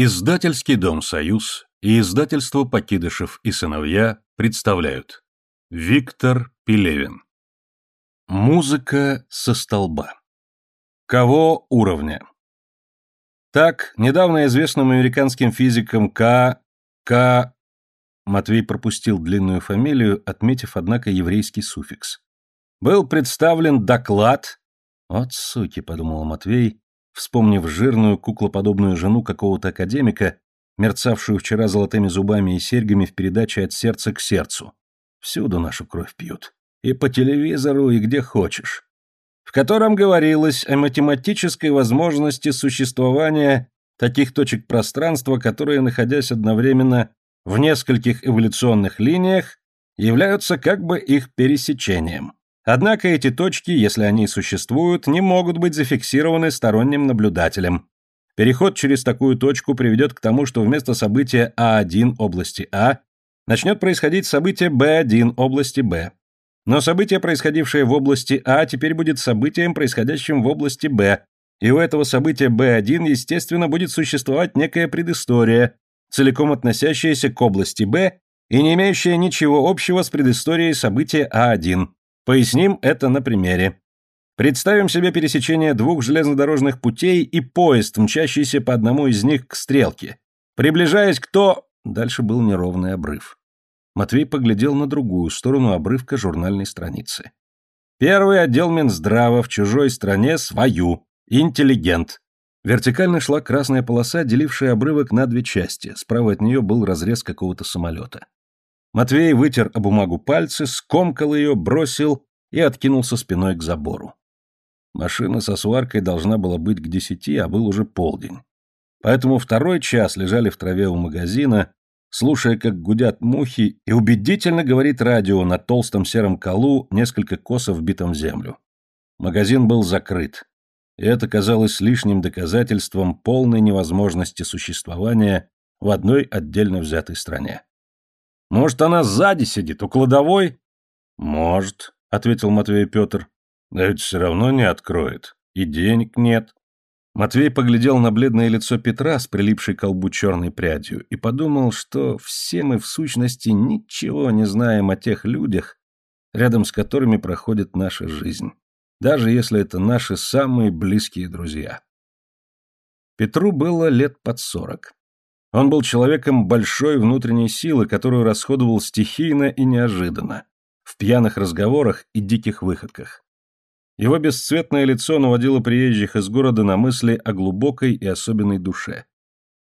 Издательский дом «Союз» и издательство «Покидышев и сыновья» представляют Виктор Пелевин Музыка со столба Кого уровня? Так, недавно известным американским физиком К. К. Матвей пропустил длинную фамилию, отметив, однако, еврейский суффикс. Был представлен доклад... «Вот суки», — подумал Матвей, вспомнив жирную куклоподобную жену какого-то академика, мерцавшую вчера золотыми зубами и серьгами в передаче «От сердца к сердцу». Всюду нашу кровь пьют. И по телевизору, и где хочешь. В котором говорилось о математической возможности существования таких точек пространства, которые, находясь одновременно в нескольких эволюционных линиях, являются как бы их пересечением. Однако эти точки, если они существуют, не могут быть зафиксированы сторонним наблюдателем. Переход через такую точку приведет к тому, что вместо события А1 области А начнет происходить событие Б1 области Б. Но событие, происходившее в области А, теперь будет событием, происходящим в области Б, и у этого события Б1, естественно, будет существовать некая предыстория, целиком относящаяся к области Б и не имеющая ничего общего с предысторией события А1. Поясним это на примере. Представим себе пересечение двух железнодорожных путей и поезд, мчащийся по одному из них к стрелке. Приближаясь к то... Дальше был неровный обрыв. Матвей поглядел на другую сторону обрывка журнальной страницы. Первый отдел Минздрава в чужой стране свою. Интеллигент. Вертикально шла красная полоса, делившая обрывок на две части. Справа от нее был разрез какого-то самолета. Матвей вытер о бумагу пальцы, скомкал ее, бросил и откинулся спиной к забору. Машина со сваркой должна была быть к десяти, а был уже полдень. Поэтому второй час лежали в траве у магазина, слушая, как гудят мухи, и убедительно говорит радио на толстом сером колу несколько косов вбитом в землю. Магазин был закрыт, и это казалось лишним доказательством полной невозможности существования в одной отдельно взятой стране. Может, она сзади сидит, у кладовой? Может, ответил Матвей Петр. Да ведь все равно не откроет. И денег нет. Матвей поглядел на бледное лицо Петра с прилипшей к колбу черной прядью и подумал, что все мы в сущности ничего не знаем о тех людях, рядом с которыми проходит наша жизнь, даже если это наши самые близкие друзья. Петру было лет под сорок. Он был человеком большой внутренней силы, которую расходовал стихийно и неожиданно, в пьяных разговорах и диких выходках. Его бесцветное лицо наводило приезжих из города на мысли о глубокой и особенной душе,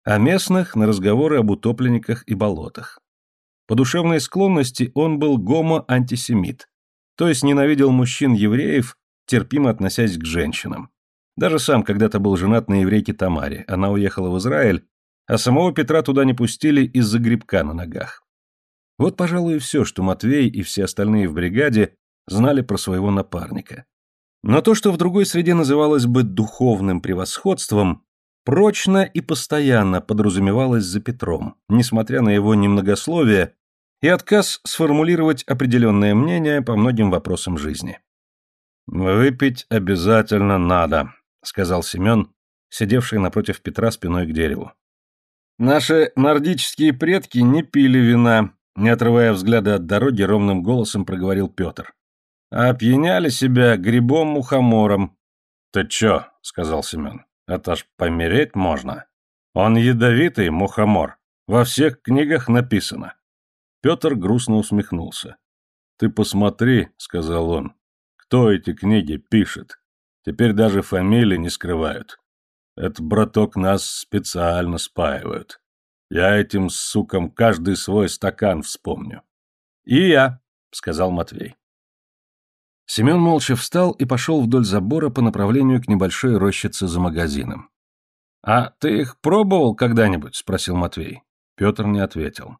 а местных на разговоры об утопленниках и болотах. По душевной склонности он был гомо-антисемит, то есть ненавидел мужчин-евреев, терпимо относясь к женщинам. Даже сам когда-то был женат на еврейке Тамаре, она уехала в Израиль, а самого Петра туда не пустили из-за грибка на ногах. Вот, пожалуй, и все, что Матвей и все остальные в бригаде знали про своего напарника. Но то, что в другой среде называлось бы духовным превосходством, прочно и постоянно подразумевалось за Петром, несмотря на его немногословие и отказ сформулировать определенное мнение по многим вопросам жизни. «Выпить обязательно надо», — сказал Семен, сидевший напротив Петра спиной к дереву. Наши нордические предки не пили вина, не отрывая взгляда от дороги, ровным голосом проговорил Петр. А опьяняли себя грибом-мухомором. Ты чё, сказал Семен, это ж помереть можно. Он ядовитый, мухомор. Во всех книгах написано. Петр грустно усмехнулся. Ты посмотри, сказал он, кто эти книги пишет. Теперь даже фамилии не скрывают. Это, браток, нас специально спаивают. Я этим сукам каждый свой стакан вспомню. И я, сказал Матвей. Семен молча встал и пошел вдоль забора по направлению к небольшой рощице за магазином. «А ты их пробовал когда-нибудь?» — спросил Матвей. Петр не ответил.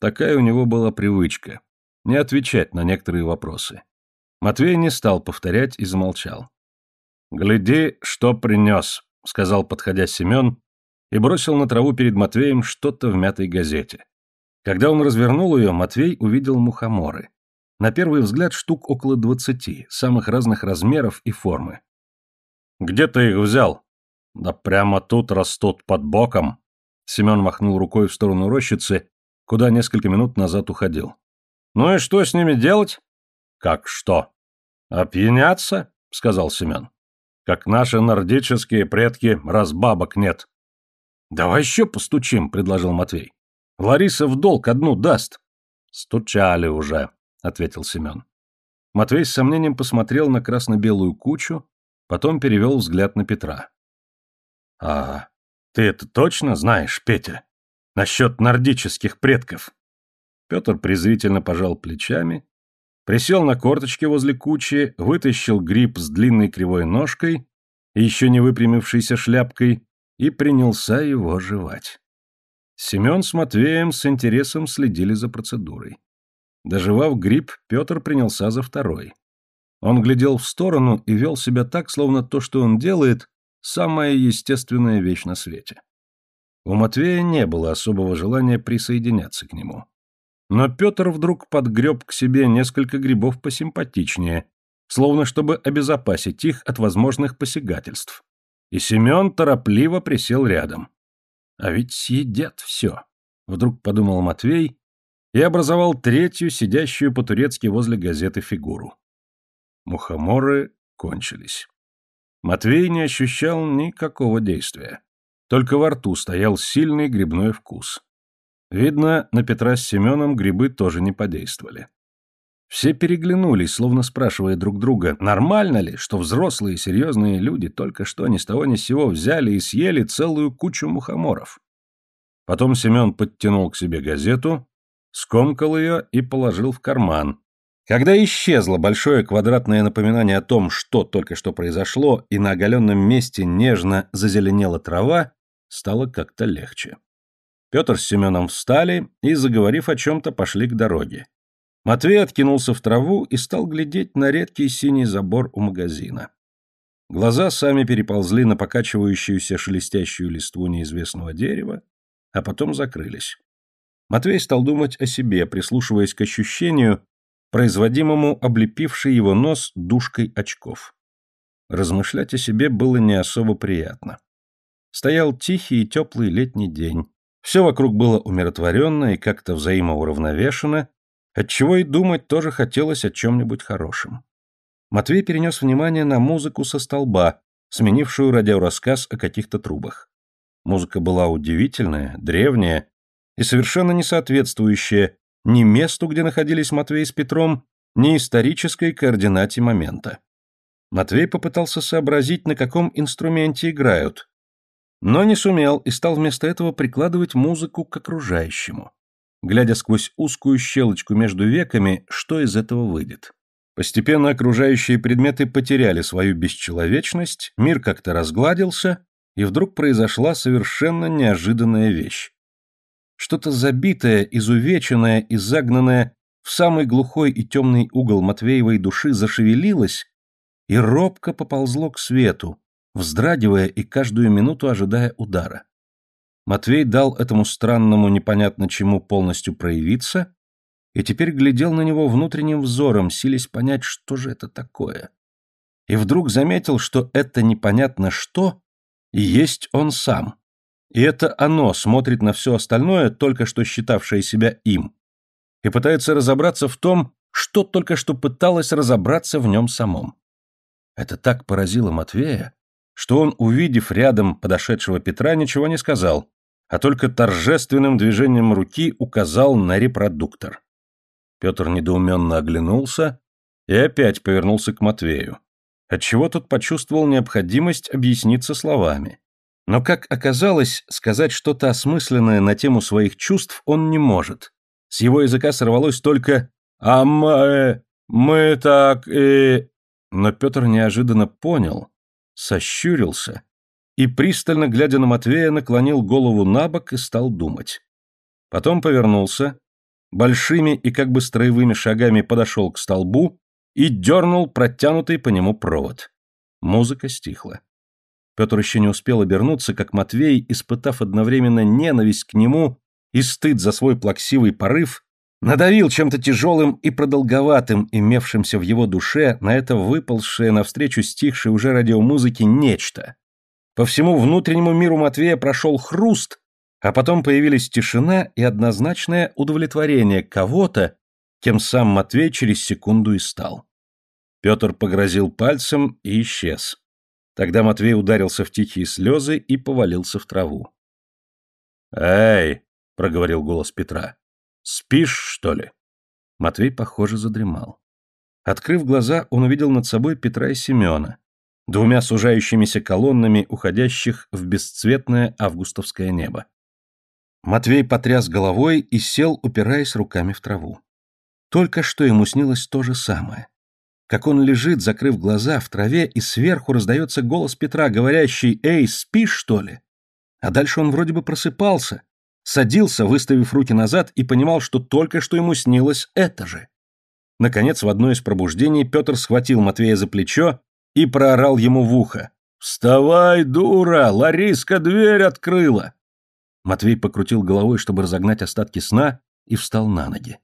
Такая у него была привычка — не отвечать на некоторые вопросы. Матвей не стал повторять и замолчал. «Гляди, что принес», — сказал, подходя Семен, и бросил на траву перед Матвеем что-то в мятой газете. Когда он развернул ее, Матвей увидел мухоморы. На первый взгляд штук около двадцати, самых разных размеров и формы. «Где ты их взял?» «Да прямо тут растут под боком». Семен махнул рукой в сторону рощицы, куда несколько минут назад уходил. «Ну и что с ними делать?» «Как что?» «Опьяняться?» — сказал Семен. «Как наши нордические предки, раз бабок нет». «Давай еще постучим», — предложил Матвей. «Лариса в долг одну даст». «Стучали уже», — ответил Семен. Матвей с сомнением посмотрел на красно-белую кучу, потом перевел взгляд на Петра. «А ты это точно знаешь, Петя? Насчет нордических предков?» Петр презрительно пожал плечами, присел на корточки возле кучи, вытащил гриб с длинной кривой ножкой и еще не выпрямившейся шляпкой и принялся его жевать. Семен с Матвеем с интересом следили за процедурой. Доживав гриб, Петр принялся за второй. Он глядел в сторону и вел себя так, словно то, что он делает, самая естественная вещь на свете. У Матвея не было особого желания присоединяться к нему. Но Петр вдруг подгреб к себе несколько грибов посимпатичнее, словно чтобы обезопасить их от возможных посягательств. И Семен торопливо присел рядом. А ведь съедят все, вдруг подумал Матвей и образовал третью, сидящую по-турецки возле газеты фигуру. Мухоморы кончились. Матвей не ощущал никакого действия. Только во рту стоял сильный грибной вкус. Видно, на Петра с Семеном грибы тоже не подействовали. Все переглянулись, словно спрашивая друг друга, нормально ли, что взрослые серьезные люди только что ни с того ни с сего взяли и съели целую кучу мухоморов. Потом Семен подтянул к себе газету, скомкал ее и положил в карман. Когда исчезло большое квадратное напоминание о том, что только что произошло, и на оголенном месте нежно зазеленела трава, стало как-то легче. Петр с Семеном встали и, заговорив о чем-то, пошли к дороге. Матвей откинулся в траву и стал глядеть на редкий синий забор у магазина. Глаза сами переползли на покачивающуюся шелестящую листву неизвестного дерева, а потом закрылись. Матвей стал думать о себе, прислушиваясь к ощущению, производимому облепившей его нос душкой очков. Размышлять о себе было не особо приятно. Стоял тихий и теплый летний день. Все вокруг было умиротворенно и как-то взаимоуравновешено, отчего и думать тоже хотелось о чем-нибудь хорошем. Матвей перенес внимание на музыку со столба, сменившую радиорассказ о каких-то трубах. Музыка была удивительная, древняя и совершенно не соответствующая ни месту, где находились Матвей с Петром, ни исторической координате момента. Матвей попытался сообразить, на каком инструменте играют, но не сумел и стал вместо этого прикладывать музыку к окружающему. Глядя сквозь узкую щелочку между веками, что из этого выйдет. Постепенно окружающие предметы потеряли свою бесчеловечность, мир как-то разгладился, и вдруг произошла совершенно неожиданная вещь. Что-то забитое, изувеченное и загнанное в самый глухой и темный угол Матвеевой души зашевелилось и робко поползло к свету, вздрагивая и каждую минуту ожидая удара. Матвей дал этому странному непонятно чему полностью проявиться и теперь глядел на него внутренним взором, силясь понять, что же это такое. И вдруг заметил, что это непонятно что и есть он сам. И это оно смотрит на все остальное, только что считавшее себя им, и пытается разобраться в том, что только что пыталось разобраться в нем самом. Это так поразило Матвея, что он, увидев рядом подошедшего Петра, ничего не сказал, а только торжественным движением руки указал на репродуктор. Петр недоуменно оглянулся и опять повернулся к Матвею, отчего тот почувствовал необходимость объясниться словами. Но, как оказалось, сказать что-то осмысленное на тему своих чувств он не может. С его языка сорвалось только «А мы... мы так и...» Но Петр неожиданно понял, сощурился и, пристально глядя на Матвея, наклонил голову на бок и стал думать. Потом повернулся, большими и как бы строевыми шагами подошел к столбу и дернул протянутый по нему провод. Музыка стихла. Петр еще не успел обернуться, как Матвей, испытав одновременно ненависть к нему и стыд за свой плаксивый порыв, надавил чем-то тяжелым и продолговатым, имевшимся в его душе, на это выползшее навстречу стихшей уже радиомузыки нечто. По всему внутреннему миру Матвея прошел хруст, А потом появились тишина и однозначное удовлетворение кого-то, кем сам Матвей через секунду и стал. Петр погрозил пальцем и исчез. Тогда Матвей ударился в тихие слезы и повалился в траву. «Эй!» — проговорил голос Петра. «Спишь, что ли?» Матвей, похоже, задремал. Открыв глаза, он увидел над собой Петра и Семена, двумя сужающимися колоннами, уходящих в бесцветное августовское небо. Матвей потряс головой и сел, упираясь руками в траву. Только что ему снилось то же самое. Как он лежит, закрыв глаза, в траве, и сверху раздается голос Петра, говорящий «Эй, спишь, что ли?». А дальше он вроде бы просыпался, садился, выставив руки назад, и понимал, что только что ему снилось это же. Наконец, в одно из пробуждений Петр схватил Матвея за плечо и проорал ему в ухо. «Вставай, дура! Лариска дверь открыла!» Матвей покрутил головой, чтобы разогнать остатки сна, и встал на ноги.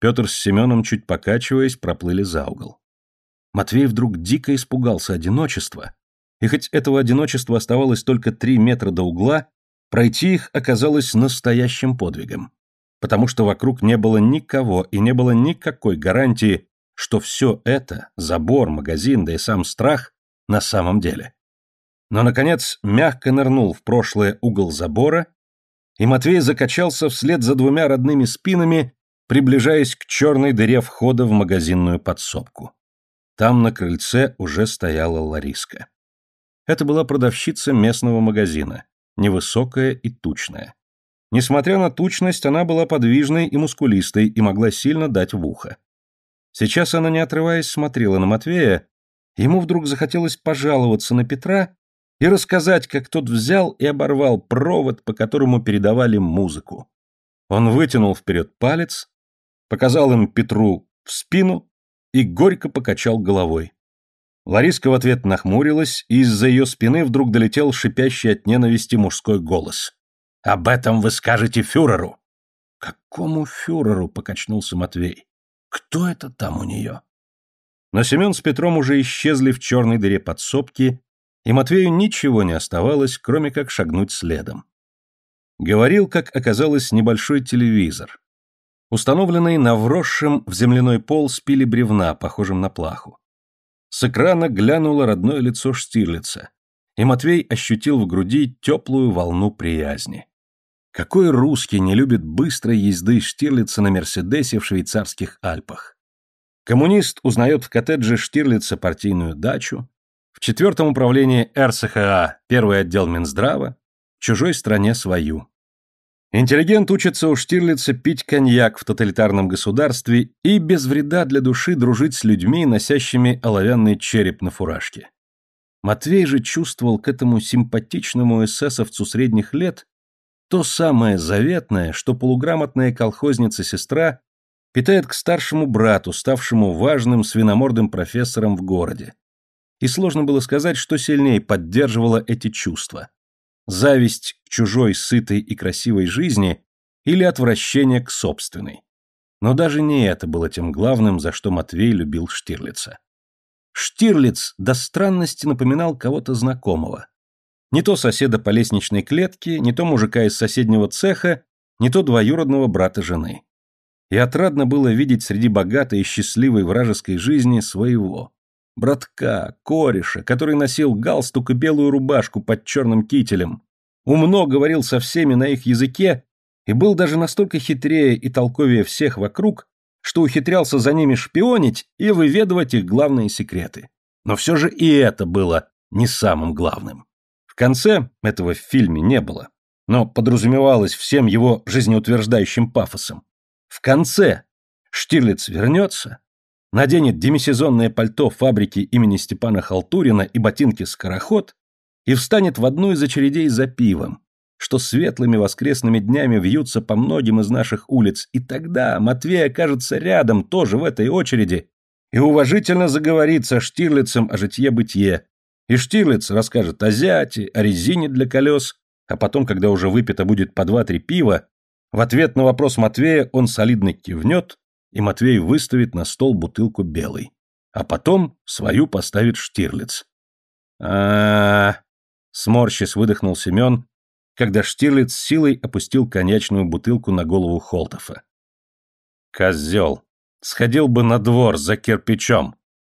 Петр с Семеном, чуть покачиваясь, проплыли за угол. Матвей вдруг дико испугался одиночества, и хоть этого одиночества оставалось только три метра до угла, пройти их оказалось настоящим подвигом, потому что вокруг не было никого и не было никакой гарантии, что все это, забор, магазин, да и сам страх, на самом деле. Но, наконец, мягко нырнул в прошлое угол забора, и Матвей закачался вслед за двумя родными спинами, приближаясь к черной дыре входа в магазинную подсобку. Там на крыльце уже стояла Лариска. Это была продавщица местного магазина, невысокая и тучная. Несмотря на тучность, она была подвижной и мускулистой и могла сильно дать в ухо. Сейчас она, не отрываясь, смотрела на Матвея, ему вдруг захотелось пожаловаться на Петра и рассказать, как тот взял и оборвал провод, по которому передавали музыку. Он вытянул вперед палец, показал им Петру в спину и горько покачал головой. Лариска в ответ нахмурилась, и из-за ее спины вдруг долетел шипящий от ненависти мужской голос. «Об этом вы скажете фюреру!» «Какому фюреру?» — покачнулся Матвей. «Кто это там у нее?» Но Семен с Петром уже исчезли в черной дыре подсобки, и Матвею ничего не оставалось, кроме как шагнуть следом. Говорил, как оказалось, небольшой телевизор. Установленный на вросшем в земляной пол спиле бревна, похожем на плаху. С экрана глянуло родное лицо Штирлица, и Матвей ощутил в груди теплую волну приязни. Какой русский не любит быстрой езды Штирлица на Мерседесе в швейцарских Альпах? Коммунист узнает в коттедже Штирлица партийную дачу, в четвертом управлении РСХА первый отдел Минздрава, в чужой стране свою. Интеллигент учится у Штирлица пить коньяк в тоталитарном государстве и без вреда для души дружить с людьми, носящими оловянный череп на фуражке. Матвей же чувствовал к этому симпатичному эсэсовцу средних лет то самое заветное, что полуграмотная колхозница-сестра питает к старшему брату, ставшему важным свиномордым профессором в городе. И сложно было сказать, что сильнее поддерживало эти чувства зависть к чужой сытой и красивой жизни или отвращение к собственной. Но даже не это было тем главным, за что Матвей любил Штирлица. Штирлиц до странности напоминал кого-то знакомого. Не то соседа по лестничной клетке, не то мужика из соседнего цеха, не то двоюродного брата жены. И отрадно было видеть среди богатой и счастливой вражеской жизни своего, братка, кореша, который носил галстук и белую рубашку под черным кителем, умно говорил со всеми на их языке и был даже настолько хитрее и толковее всех вокруг, что ухитрялся за ними шпионить и выведывать их главные секреты. Но все же и это было не самым главным. В конце этого в фильме не было, но подразумевалось всем его жизнеутверждающим пафосом. В конце Штирлиц вернется, наденет демисезонное пальто фабрики имени Степана Халтурина и ботинки «Скороход» и встанет в одну из очередей за пивом, что светлыми воскресными днями вьются по многим из наших улиц, и тогда Матвей окажется рядом, тоже в этой очереди, и уважительно заговорит со Штирлицем о житье-бытие, и Штирлиц расскажет о зяте, о резине для колес, а потом, когда уже выпито будет по два-три пива, в ответ на вопрос Матвея он солидно кивнет и Матвей выставит на стол бутылку белой. А потом свою поставит Штирлиц. а, -а, -а сморщись выдохнул Семен, когда Штирлиц силой опустил коньячную бутылку на голову Холтофа. «Козел! Сходил бы на двор за кирпичом!»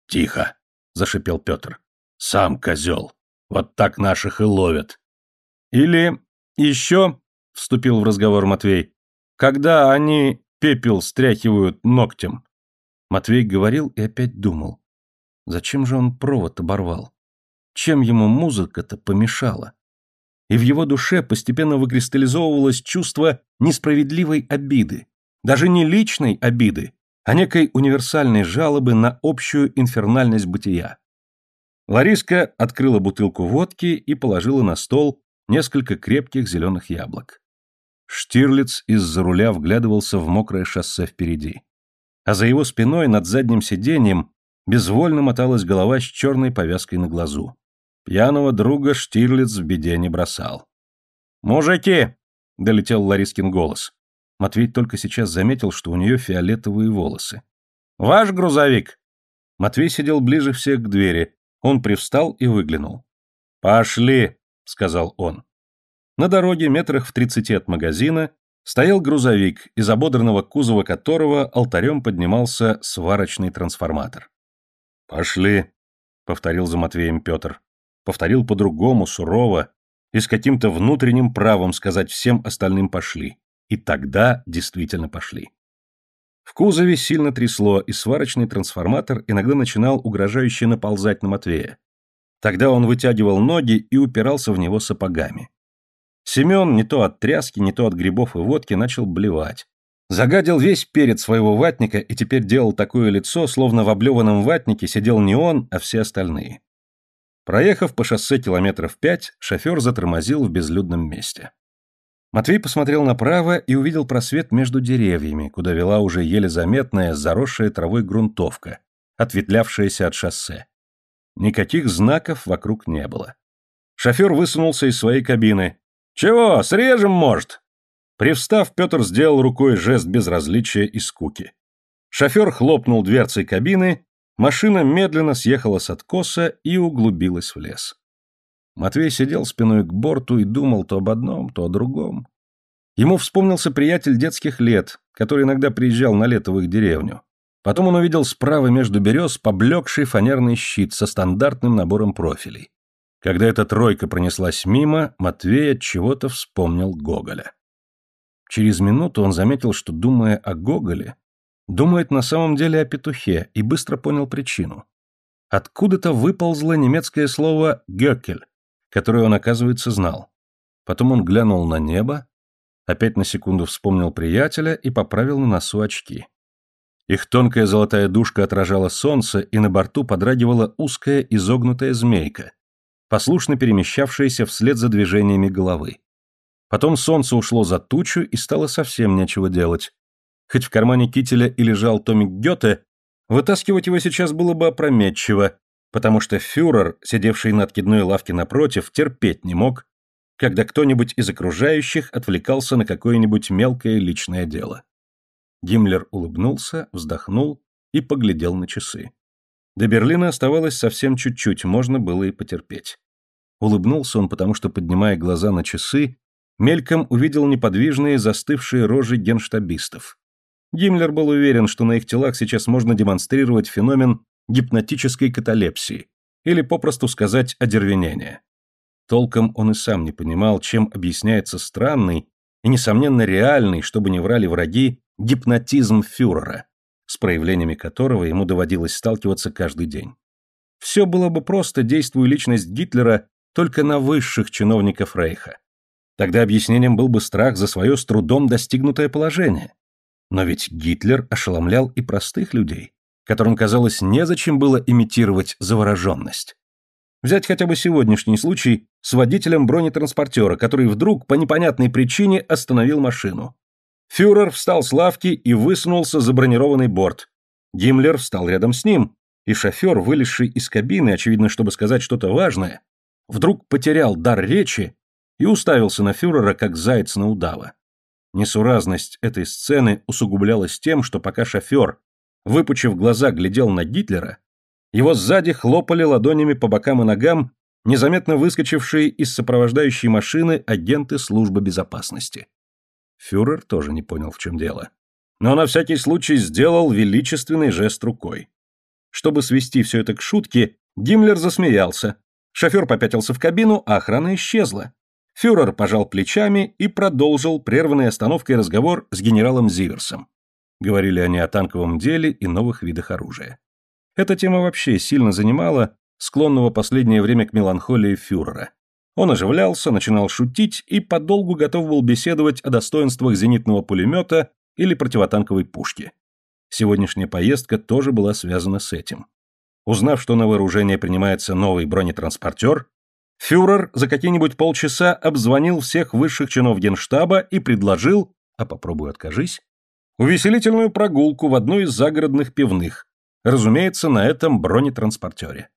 «Тихо!» — зашипел Петр. «Сам козел! Вот так наших и ловят!» «Или еще...» — вступил в разговор Матвей. «Когда они пепел стряхивают ногтем?» Матвей говорил и опять думал. Зачем же он провод оборвал? Чем ему музыка-то помешала? И в его душе постепенно выкристаллизовывалось чувство несправедливой обиды. Даже не личной обиды, а некой универсальной жалобы на общую инфернальность бытия. Лариска открыла бутылку водки и положила на стол несколько крепких зеленых яблок. Штирлиц из-за руля вглядывался в мокрое шоссе впереди. А за его спиной над задним сиденьем безвольно моталась голова с черной повязкой на глазу. Пьяного друга Штирлиц в беде не бросал. «Мужики!» — долетел Ларискин голос. Матвей только сейчас заметил, что у нее фиолетовые волосы. «Ваш грузовик?» Матвей сидел ближе всех к двери. Он привстал и выглянул. «Пошли!» — сказал он. На дороге, метрах в тридцати от магазина, стоял грузовик, из ободранного кузова которого алтарем поднимался сварочный трансформатор. «Пошли», — повторил за Матвеем Петр. Повторил по-другому, сурово, и с каким-то внутренним правом сказать всем остальным «пошли». И тогда действительно пошли. В кузове сильно трясло, и сварочный трансформатор иногда начинал угрожающе наползать на Матвея. Тогда он вытягивал ноги и упирался в него сапогами. Семен не то от тряски, не то от грибов и водки начал блевать. Загадил весь перед своего ватника и теперь делал такое лицо, словно в облеванном ватнике сидел не он, а все остальные. Проехав по шоссе километров пять, шофер затормозил в безлюдном месте. Матвей посмотрел направо и увидел просвет между деревьями, куда вела уже еле заметная, заросшая травой грунтовка, ответвлявшаяся от шоссе. Никаких знаков вокруг не было. Шофер высунулся из своей кабины. «Чего, срежем, может?» Привстав, Петр сделал рукой жест безразличия и скуки. Шофер хлопнул дверцей кабины, машина медленно съехала с откоса и углубилась в лес. Матвей сидел спиной к борту и думал то об одном, то о другом. Ему вспомнился приятель детских лет, который иногда приезжал на лето в их деревню. Потом он увидел справа между берез поблекший фанерный щит со стандартным набором профилей. Когда эта тройка пронеслась мимо, Матвей от чего-то вспомнил Гоголя. Через минуту он заметил, что, думая о Гоголе, думает на самом деле о петухе, и быстро понял причину. Откуда-то выползло немецкое слово «гёкель», которое он, оказывается, знал. Потом он глянул на небо, опять на секунду вспомнил приятеля и поправил на носу очки. Их тонкая золотая дужка отражала солнце, и на борту подрагивала узкая изогнутая змейка, послушно перемещавшаяся вслед за движениями головы. Потом солнце ушло за тучу, и стало совсем нечего делать. Хоть в кармане кителя и лежал томик Гёте, вытаскивать его сейчас было бы опрометчиво, потому что фюрер, сидевший на откидной лавке напротив, терпеть не мог, когда кто-нибудь из окружающих отвлекался на какое-нибудь мелкое личное дело. Гиммлер улыбнулся, вздохнул и поглядел на часы. До Берлина оставалось совсем чуть-чуть, можно было и потерпеть. Улыбнулся он, потому что, поднимая глаза на часы, мельком увидел неподвижные застывшие рожи генштабистов. Гиммлер был уверен, что на их телах сейчас можно демонстрировать феномен гипнотической каталепсии, или попросту сказать одервенение. Толком он и сам не понимал, чем объясняется странный и, несомненно, реальный, чтобы не врали враги, гипнотизм фюрера, с проявлениями которого ему доводилось сталкиваться каждый день. Все было бы просто, действуя личность Гитлера только на высших чиновников Рейха. Тогда объяснением был бы страх за свое с трудом достигнутое положение. Но ведь Гитлер ошеломлял и простых людей, которым, казалось, незачем было имитировать завороженность. Взять хотя бы сегодняшний случай с водителем бронетранспортера, который вдруг по непонятной причине остановил машину. Фюрер встал с лавки и высунулся за бронированный борт. Гиммлер встал рядом с ним, и шофер, вылезший из кабины, очевидно, чтобы сказать что-то важное, вдруг потерял дар речи и уставился на фюрера, как заяц на удава. Несуразность этой сцены усугублялась тем, что пока шофер, выпучив глаза, глядел на Гитлера, его сзади хлопали ладонями по бокам и ногам незаметно выскочившие из сопровождающей машины агенты службы безопасности. Фюрер тоже не понял, в чем дело. Но на всякий случай сделал величественный жест рукой. Чтобы свести все это к шутке, Гиммлер засмеялся. Шофер попятился в кабину, а охрана исчезла. Фюрер пожал плечами и продолжил прерванной остановкой разговор с генералом Зиверсом. Говорили они о танковом деле и новых видах оружия. Эта тема вообще сильно занимала склонного последнее время к меланхолии фюрера. Он оживлялся, начинал шутить и подолгу готов был беседовать о достоинствах зенитного пулемета или противотанковой пушки. Сегодняшняя поездка тоже была связана с этим. Узнав, что на вооружение принимается новый бронетранспортер, фюрер за какие-нибудь полчаса обзвонил всех высших чинов генштаба и предложил, а попробуй откажись, увеселительную прогулку в одну из загородных пивных, разумеется, на этом бронетранспортере.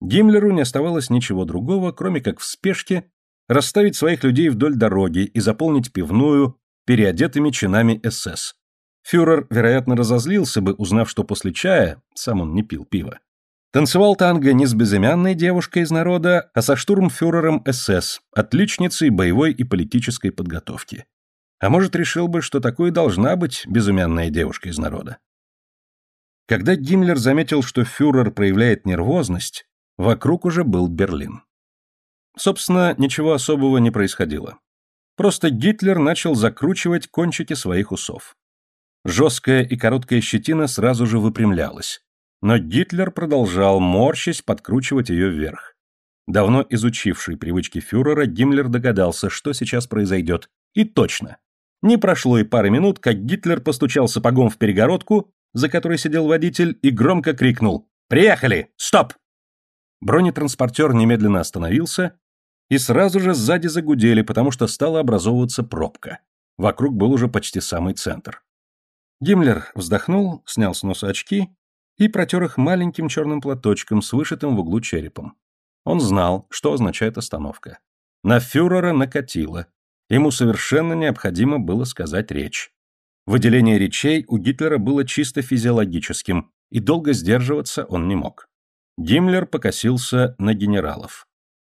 Гиммлеру не оставалось ничего другого, кроме как в спешке расставить своих людей вдоль дороги и заполнить пивную переодетыми чинами СС. Фюрер, вероятно, разозлился бы, узнав, что после чая, сам он не пил пива, танцевал танго не с безымянной девушкой из народа, а со штурмфюрером СС, отличницей боевой и политической подготовки. А может, решил бы, что такой должна быть безымянная девушка из народа. Когда Гиммлер заметил, что фюрер проявляет нервозность, вокруг уже был Берлин. Собственно, ничего особого не происходило. Просто Гитлер начал закручивать кончики своих усов. Жесткая и короткая щетина сразу же выпрямлялась, но Гитлер продолжал, морщись, подкручивать ее вверх. Давно изучивший привычки фюрера, Гиммлер догадался, что сейчас произойдет. И точно. Не прошло и пары минут, как Гитлер постучал сапогом в перегородку, за которой сидел водитель, и громко крикнул «Приехали! Стоп!». Бронетранспортер немедленно остановился, и сразу же сзади загудели, потому что стала образовываться пробка. Вокруг был уже почти самый центр. Гиммлер вздохнул, снял с носа очки и протер их маленьким черным платочком с вышитым в углу черепом. Он знал, что означает остановка. На фюрера накатило, Ему совершенно необходимо было сказать речь. Выделение речей у Гитлера было чисто физиологическим, и долго сдерживаться он не мог. Гиммлер покосился на генералов.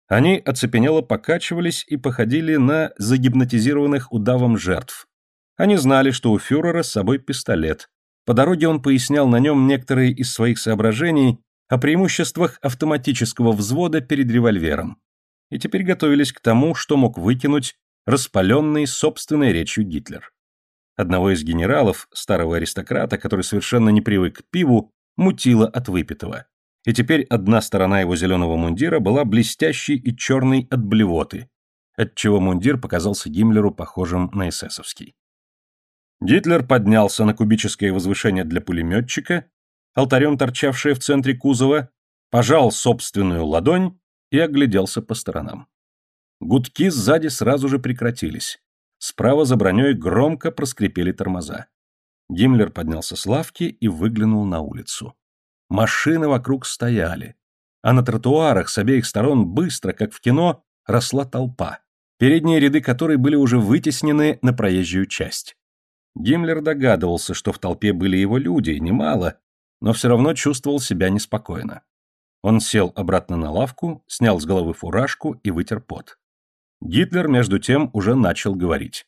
Они оцепенело покачивались и походили на загипнотизированных удавом жертв. Они знали, что у фюрера с собой пистолет. По дороге он пояснял на нем некоторые из своих соображений о преимуществах автоматического взвода перед револьвером. И теперь готовились к тому, что мог выкинуть распаленный собственной речью Гитлер. Одного из генералов, старого аристократа, который совершенно не привык к пиву, мутило от выпитого. И теперь одна сторона его зеленого мундира была блестящей и черной от блевоты, отчего мундир показался Гиммлеру похожим на эсэсовский. Гитлер поднялся на кубическое возвышение для пулеметчика, алтарем торчавшее в центре кузова, пожал собственную ладонь и огляделся по сторонам. Гудки сзади сразу же прекратились. Справа за броней громко проскрипели тормоза. Гиммлер поднялся с лавки и выглянул на улицу. Машины вокруг стояли, а на тротуарах с обеих сторон быстро, как в кино, росла толпа, передние ряды которой были уже вытеснены на проезжую часть. Гиммлер догадывался, что в толпе были его люди, немало, но все равно чувствовал себя неспокойно. Он сел обратно на лавку, снял с головы фуражку и вытер пот. Гитлер, между тем, уже начал говорить.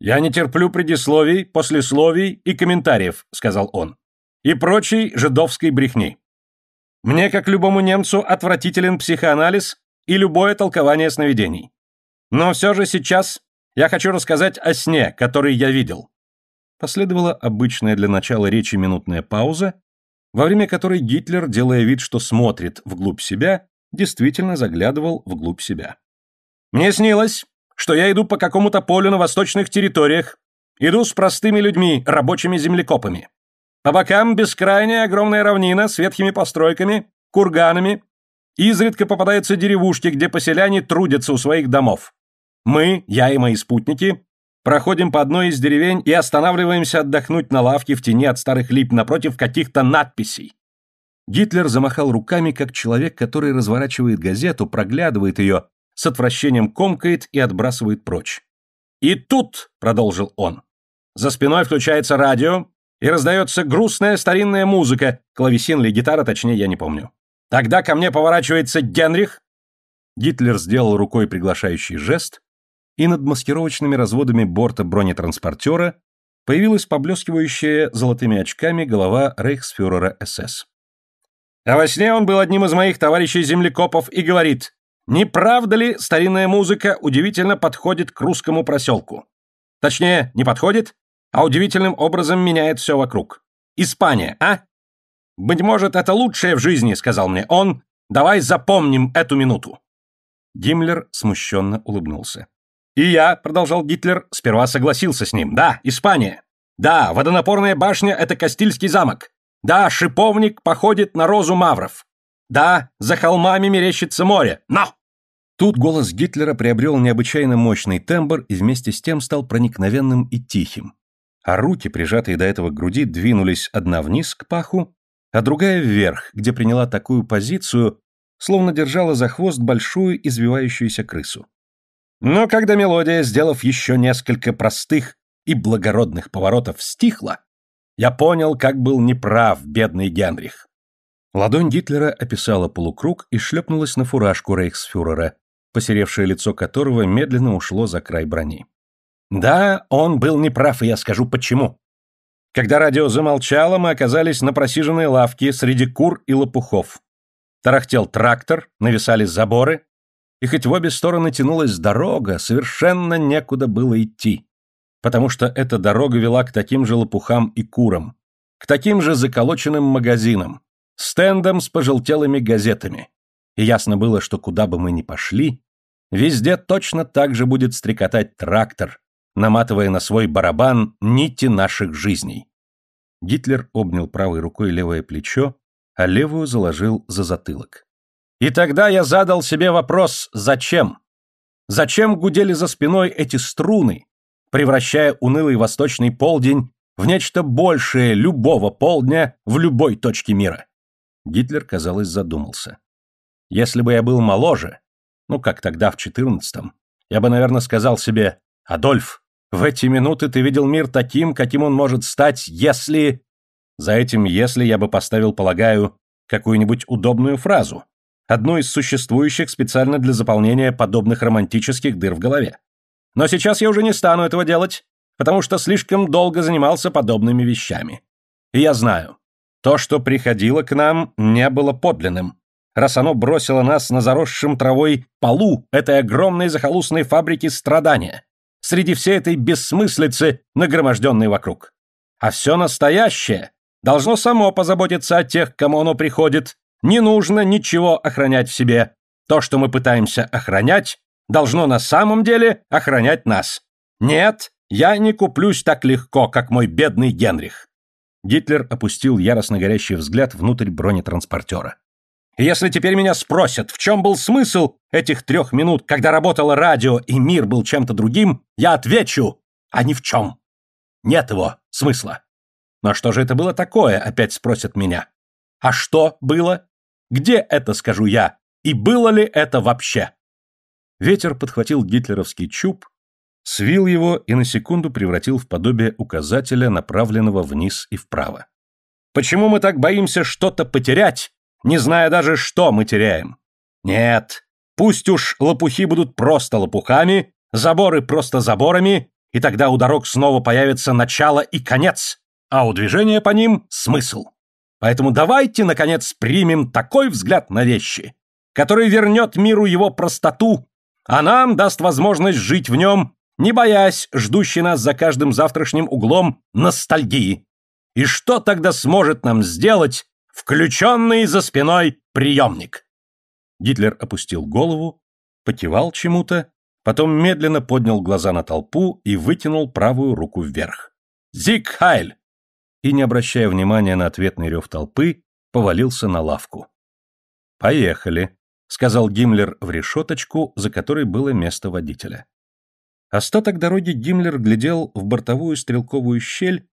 «Я не терплю предисловий, послесловий и комментариев», — сказал он, «и прочей жидовской брехни. Мне, как любому немцу, отвратителен психоанализ и любое толкование сновидений. Но все же сейчас я хочу рассказать о сне, который я видел». Последовала обычная для начала речи минутная пауза, во время которой Гитлер, делая вид, что смотрит вглубь себя, действительно заглядывал вглубь себя. Мне снилось, что я иду по какому-то полю на восточных территориях, иду с простыми людьми, рабочими землекопами. По бокам бескрайняя огромная равнина с ветхими постройками, курганами. Изредка попадаются деревушки, где поселяне трудятся у своих домов. Мы, я и мои спутники, проходим по одной из деревень и останавливаемся отдохнуть на лавке в тени от старых лип напротив каких-то надписей. Гитлер замахал руками, как человек, который разворачивает газету, проглядывает ее с отвращением комкает и отбрасывает прочь. «И тут», — продолжил он, — «за спиной включается радио, и раздается грустная старинная музыка, клавесин или гитара, точнее, я не помню. Тогда ко мне поворачивается Генрих, Гитлер сделал рукой приглашающий жест, и над маскировочными разводами борта бронетранспортера появилась поблескивающая золотыми очками голова рейхсфюрера СС. А во сне он был одним из моих товарищей-землекопов и говорит, не правда ли старинная музыка удивительно подходит к русскому проселку? Точнее, не подходит, а удивительным образом меняет все вокруг. Испания, а? Быть может, это лучшее в жизни, сказал мне он. Давай запомним эту минуту. Гиммлер смущенно улыбнулся. И я, продолжал Гитлер, сперва согласился с ним. Да, Испания. Да, водонапорная башня — это Кастильский замок. Да, шиповник походит на розу мавров. Да, за холмами мерещится море. Но! Тут голос Гитлера приобрел необычайно мощный тембр и вместе с тем стал проникновенным и тихим. А руки, прижатые до этого к груди, двинулись одна вниз к паху, а другая вверх, где приняла такую позицию, словно держала за хвост большую извивающуюся крысу. Но когда мелодия, сделав еще несколько простых и благородных поворотов, стихла, я понял, как был неправ бедный Генрих. Ладонь Гитлера описала полукруг и шлепнулась на фуражку рейхсфюрера, посеревшее лицо которого медленно ушло за край брони. Да, он был неправ, и я скажу почему. Когда радио замолчало, мы оказались на просиженной лавке среди кур и лопухов. Тарахтел трактор, нависали заборы, и хоть в обе стороны тянулась дорога, совершенно некуда было идти, потому что эта дорога вела к таким же лопухам и курам, к таким же заколоченным магазинам, стендам с пожелтелыми газетами. И ясно было, что куда бы мы ни пошли, везде точно так же будет стрекотать трактор, наматывая на свой барабан нити наших жизней. Гитлер обнял правой рукой левое плечо, а левую заложил за затылок. И тогда я задал себе вопрос «Зачем?». Зачем гудели за спиной эти струны, превращая унылый восточный полдень в нечто большее любого полдня в любой точке мира? Гитлер, казалось, задумался. Если бы я был моложе, ну как тогда в четырнадцатом, я бы, наверное, сказал себе «Адольф, в эти минуты ты видел мир таким, каким он может стать, если... За этим «если» я бы поставил, полагаю, какую-нибудь удобную фразу, одну из существующих специально для заполнения подобных романтических дыр в голове. Но сейчас я уже не стану этого делать, потому что слишком долго занимался подобными вещами. И я знаю, то, что приходило к нам, не было подлинным, раз оно бросило нас на заросшем травой полу этой огромной захолустной фабрики страдания, среди всей этой бессмыслицы, нагроможденной вокруг. А все настоящее должно само позаботиться о тех, кому оно приходит. Не нужно ничего охранять в себе. То, что мы пытаемся охранять, должно на самом деле охранять нас. Нет, я не куплюсь так легко, как мой бедный Генрих. Гитлер опустил яростно горящий взгляд внутрь бронетранспортера. Если теперь меня спросят, в чем был смысл этих трех минут, когда работало радио и мир был чем-то другим, я отвечу, а ни в чем. Нет его смысла. Но что же это было такое, опять спросят меня. А что было? Где это, скажу я, и было ли это вообще? Ветер подхватил гитлеровский чуб, свил его и на секунду превратил в подобие указателя, направленного вниз и вправо. Почему мы так боимся что-то потерять, не зная даже, что мы теряем. Нет, пусть уж лопухи будут просто лопухами, заборы просто заборами, и тогда у дорог снова появится начало и конец, а у движения по ним смысл. Поэтому давайте, наконец, примем такой взгляд на вещи, который вернет миру его простоту, а нам даст возможность жить в нем, не боясь ждущей нас за каждым завтрашним углом ностальгии. И что тогда сможет нам сделать Включенный за спиной приемник!» Гитлер опустил голову, покивал чему-то, потом медленно поднял глаза на толпу и вытянул правую руку вверх. «Зиг Хайль!» И, не обращая внимания на ответный рев толпы, повалился на лавку. «Поехали», — сказал Гиммлер в решеточку, за которой было место водителя. Остаток дороги Гиммлер глядел в бортовую стрелковую щель,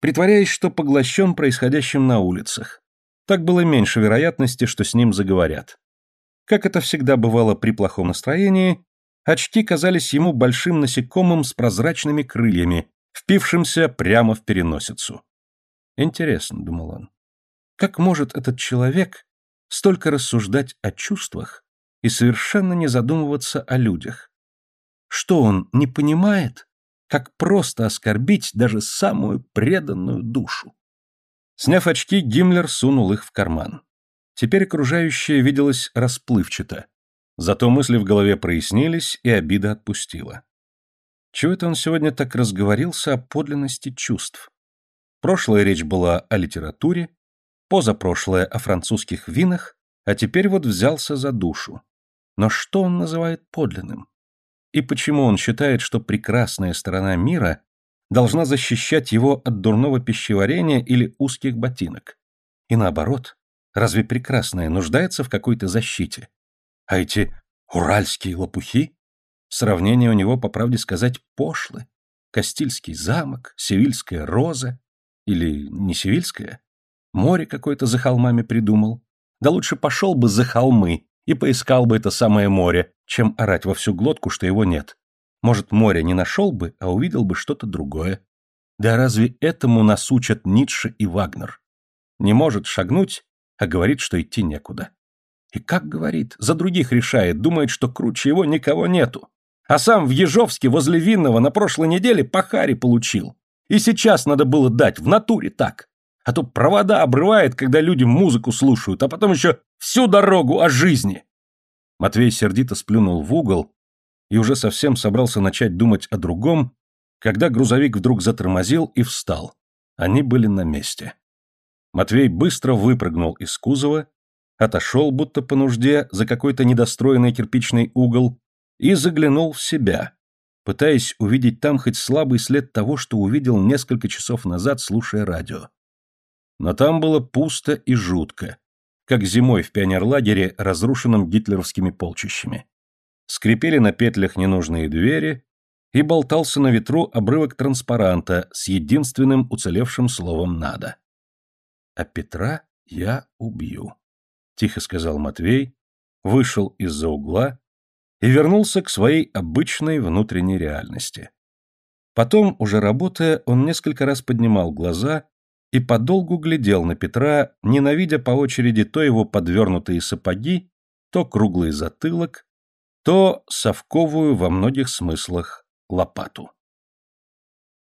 притворяясь, что поглощен происходящим на улицах, так было меньше вероятности, что с ним заговорят. Как это всегда бывало при плохом настроении, очки казались ему большим насекомым с прозрачными крыльями, впившимся прямо в переносицу. «Интересно», — думал он, — «как может этот человек столько рассуждать о чувствах и совершенно не задумываться о людях. Что он не понимает, как просто оскорбить даже самую преданную душу? Сняв очки, Гиммлер сунул их в карман. Теперь окружающее виделось расплывчато. Зато мысли в голове прояснились, и обида отпустила. Чего это он сегодня так разговорился о подлинности чувств? Прошлая речь была о литературе, позапрошлая о французских винах, а теперь вот взялся за душу. Но что он называет подлинным? И почему он считает, что прекрасная сторона мира должна защищать его от дурного пищеварения или узких ботинок? И наоборот, разве прекрасное нуждается в какой-то защите? А эти уральские лопухи? Сравнение у него, по правде сказать, пошлы. Кастильский замок, Севильская роза. Или не Севильская? Море какое-то за холмами придумал. Да лучше пошел бы за холмы и поискал бы это самое море, чем орать во всю глотку, что его нет. Может, море не нашел бы, а увидел бы что-то другое. Да разве этому нас учат Ницше и Вагнер? Не может шагнуть, а говорит, что идти некуда. И как говорит, за других решает, думает, что круче его никого нету. А сам в Ежовске возле Винного на прошлой неделе по получил. И сейчас надо было дать, в натуре так. А то провода обрывает, когда люди музыку слушают, а потом еще всю дорогу о жизни. Матвей сердито сплюнул в угол и уже совсем собрался начать думать о другом, когда грузовик вдруг затормозил и встал. Они были на месте. Матвей быстро выпрыгнул из кузова, отошел, будто по нужде, за какой-то недостроенный кирпичный угол и заглянул в себя, пытаясь увидеть там хоть слабый след того, что увидел несколько часов назад, слушая радио. Но там было пусто и жутко, как зимой в пионерлагере, разрушенном гитлеровскими полчищами. Скрипели на петлях ненужные двери, и болтался на ветру обрывок транспаранта с единственным уцелевшим словом «надо». «А Петра я убью». — тихо сказал Матвей, вышел из-за угла и вернулся к своей обычной внутренней реальности. Потом, уже работая, он несколько раз поднимал глаза и подолгу глядел на Петра, ненавидя по очереди то его подвернутые сапоги, то круглый затылок, то совковую во многих смыслах лопату.